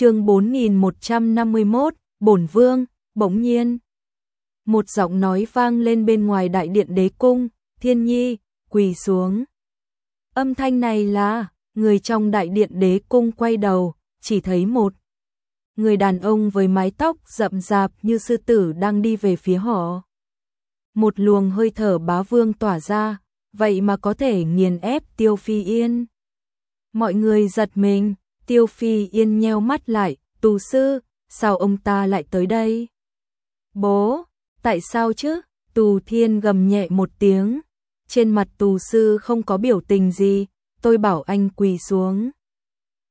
chương 4151, bổn vương, bỗng nhiên. Một giọng nói vang lên bên ngoài đại điện đế cung, thiên nhi, quỳ xuống. Âm thanh này là, người trong đại điện đế cung quay đầu, chỉ thấy một. Người đàn ông với mái tóc rậm rạp như sư tử đang đi về phía họ. Một luồng hơi thở bá vương tỏa ra, vậy mà có thể nghiền ép tiêu phi yên. Mọi người giật mình, tiêu phi yên nheo mắt lại, tù sư, sao ông ta lại tới đây? Bố, tại sao chứ? Tù thiên gầm nhẹ một tiếng, trên mặt tù sư không có biểu tình gì, tôi bảo anh quỳ xuống.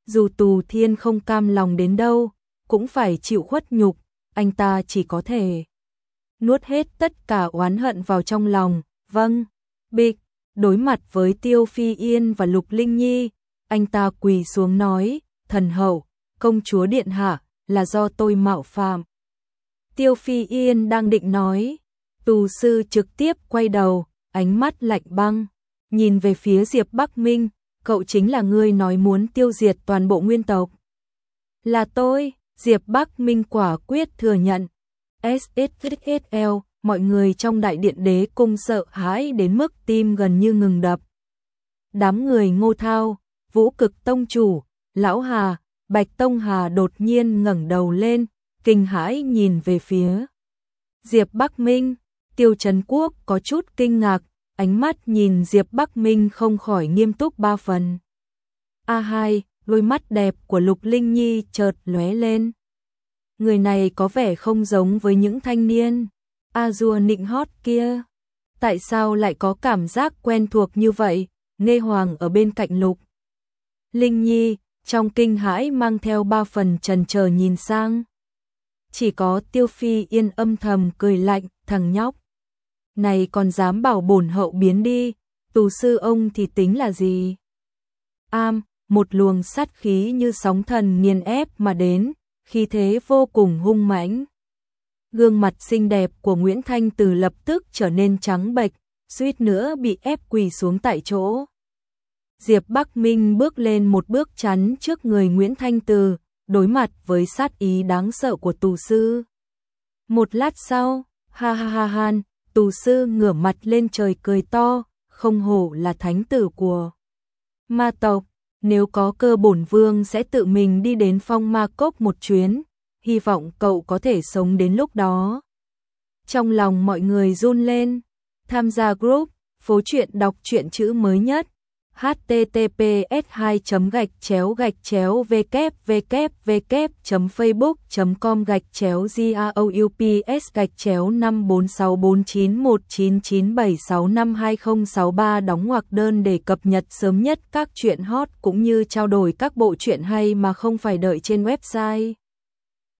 Dù tù thiên không cam lòng đến đâu, cũng phải chịu khuất nhục, anh ta chỉ có thể nuốt hết tất cả oán hận vào trong lòng, vâng, bịch, đối mặt với Tiêu Phi Yên và Lục Linh Nhi, anh ta quỳ xuống nói, thần hậu, công chúa điện hạ, là do tôi mạo phạm. Tiêu Phi Yên đang định nói, tù sư trực tiếp quay đầu, ánh mắt lạnh băng, nhìn về phía Diệp Bắc Minh, cậu chính là người nói muốn tiêu diệt toàn bộ nguyên tộc. Là tôi, Diệp Bắc Minh quả quyết thừa nhận. SXXL, mọi người trong đại điện đế cung sợ hãi đến mức tim gần như ngừng đập. Đám người ngô thao, vũ cực tông chủ, lão Hà, Bạch Tông Hà đột nhiên ngẩng đầu lên, kinh hãi nhìn về phía. Diệp Bắc Minh, Tiêu Trấn Quốc có chút kinh ngạc, ánh mắt nhìn Diệp Bắc Minh không khỏi nghiêm túc ba phần. A2, đôi mắt đẹp của Lục Linh Nhi chợt lóe lên. Người này có vẻ không giống với những thanh niên a dua nịnh hót kia. Tại sao lại có cảm giác quen thuộc như vậy? Nghe Hoàng ở bên cạnh Lục. Linh Nhi, trong kinh hãi mang theo ba phần trần chờ nhìn sang. Chỉ có Tiêu Phi Yên âm thầm cười lạnh, thằng nhóc. Này còn dám bảo bổn hậu biến đi, tù sư ông thì tính là gì? Am, một luồng sát khí như sóng thần nghiền ép mà đến, khi thế vô cùng hung mãnh. Gương mặt xinh đẹp của Nguyễn Thanh Từ lập tức trở nên trắng bệch, suýt nữa bị ép quỳ xuống tại chỗ. Diệp Bắc Minh bước lên một bước chắn trước người Nguyễn Thanh Từ, đối mặt với sát ý đáng sợ của tù sư. Một lát sau, ha ha ha han, tù sư ngửa mặt lên trời cười to, không hổ là thánh tử của ma tộc. Nếu có cơ bổn vương sẽ tự mình đi đến phong ma cốc một chuyến, hy vọng cậu có thể sống đến lúc đó. Trong lòng mọi người run lên, tham gia group, phố truyện đọc truyện chữ mới nhất https 2 gạch chéo gạch chéo www facebook com gạch chéo groups gạch chéo 546491997652063 đóng ngoặc đơn để cập nhật sớm nhất các chuyện hot cũng như trao đổi các bộ truyện hay mà không phải đợi trên website.